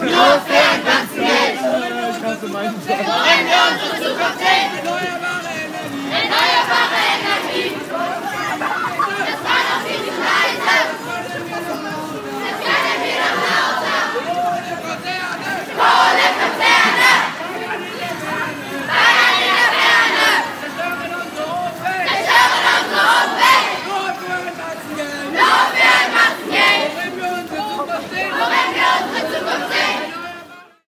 Los der ganzen Welt! Ich kann's so meinen. Wir wollen unsere Zukunft!